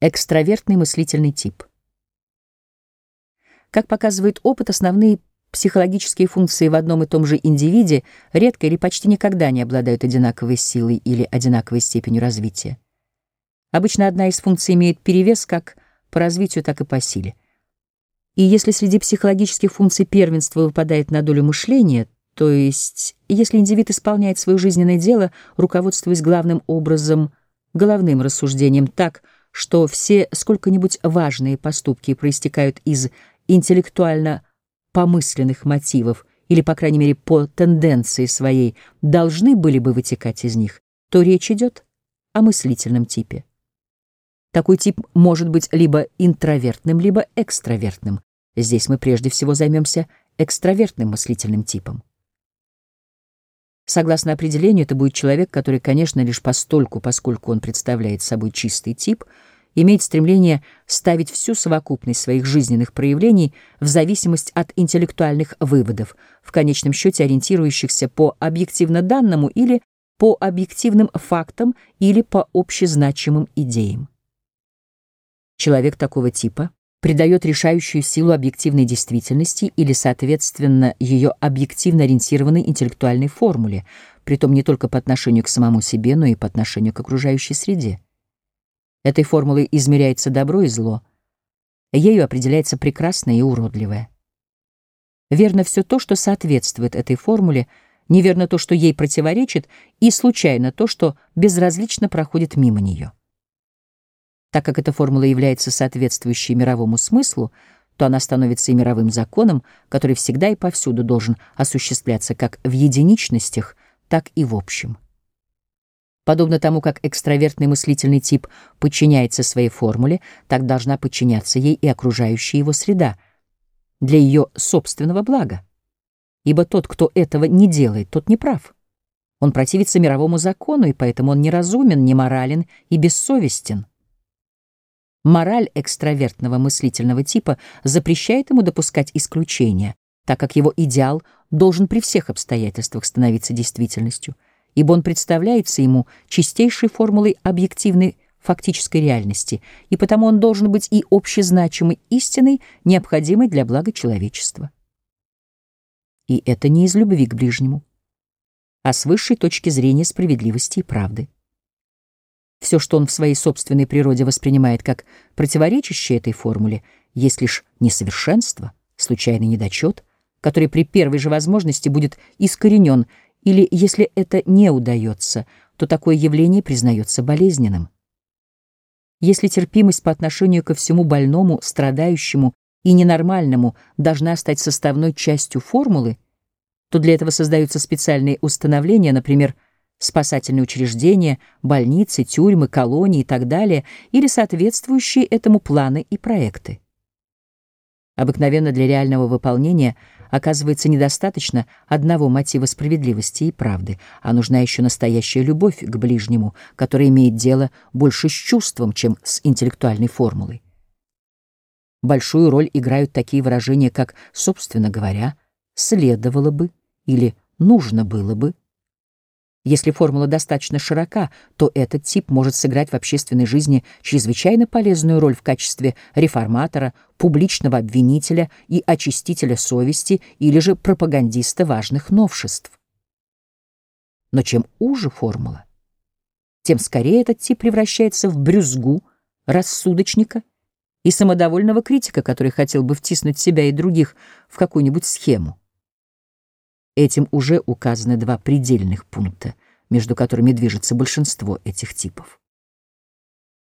Экстравертный мыслительный тип. Как показывает опыт, основные психологические функции в одном и том же индивиде редко или почти никогда не обладают одинаковой силой или одинаковой степенью развития. Обычно одна из функций имеет перевес как по развитию, так и по силе. И если среди психологических функций первенство выпадает на долю мышления, то есть если индивид исполняет свое жизненное дело, руководствуясь главным образом головным рассуждением так, что все сколько-нибудь важные поступки проистекают из интеллектуально помысленных мотивов или, по крайней мере, по тенденции своей, должны были бы вытекать из них, то речь идет о мыслительном типе. Такой тип может быть либо интровертным, либо экстравертным. Здесь мы прежде всего займемся экстравертным мыслительным типом. Согласно определению, это будет человек, который, конечно, лишь постольку, поскольку он представляет собой чистый тип, имеет стремление ставить всю совокупность своих жизненных проявлений в зависимость от интеллектуальных выводов, в конечном счете ориентирующихся по объективно данному или по объективным фактам или по общезначимым идеям. Человек такого типа придает решающую силу объективной действительности или, соответственно, ее объективно ориентированной интеллектуальной формуле, притом не только по отношению к самому себе, но и по отношению к окружающей среде. Этой формулой измеряется добро и зло. Ею определяется прекрасное и уродливое. Верно все то, что соответствует этой формуле, неверно то, что ей противоречит, и случайно то, что безразлично проходит мимо нее. Так как эта формула является соответствующей мировому смыслу, то она становится и мировым законом, который всегда и повсюду должен осуществляться как в единичностях, так и в общем. Подобно тому, как экстравертный мыслительный тип подчиняется своей формуле, так должна подчиняться ей и окружающая его среда для ее собственного блага. Ибо тот, кто этого не делает, тот не прав. Он противится мировому закону, и поэтому он неразумен, неморален и бессовестен. Мораль экстравертного мыслительного типа запрещает ему допускать исключения, так как его идеал должен при всех обстоятельствах становиться действительностью, ибо он представляется ему чистейшей формулой объективной фактической реальности, и потому он должен быть и общезначимой истиной, необходимой для блага человечества. И это не из любви к ближнему, а с высшей точки зрения справедливости и правды. Все, что он в своей собственной природе воспринимает как противоречащее этой формуле, есть лишь несовершенство, случайный недочет, который при первой же возможности будет искоренен, или, если это не удается, то такое явление признается болезненным. Если терпимость по отношению ко всему больному, страдающему и ненормальному должна стать составной частью формулы, то для этого создаются специальные установления, например, спасательные учреждения, больницы, тюрьмы, колонии и так далее, или соответствующие этому планы и проекты. Обыкновенно для реального выполнения оказывается недостаточно одного мотива справедливости и правды, а нужна еще настоящая любовь к ближнему, которая имеет дело больше с чувством, чем с интеллектуальной формулой. Большую роль играют такие выражения, как «собственно говоря», «следовало бы» или «нужно было бы». Если формула достаточно широка, то этот тип может сыграть в общественной жизни чрезвычайно полезную роль в качестве реформатора, публичного обвинителя и очистителя совести или же пропагандиста важных новшеств. Но чем уже формула, тем скорее этот тип превращается в брюзгу, рассудочника и самодовольного критика, который хотел бы втиснуть себя и других в какую-нибудь схему. Этим уже указаны два предельных пункта, между которыми движется большинство этих типов.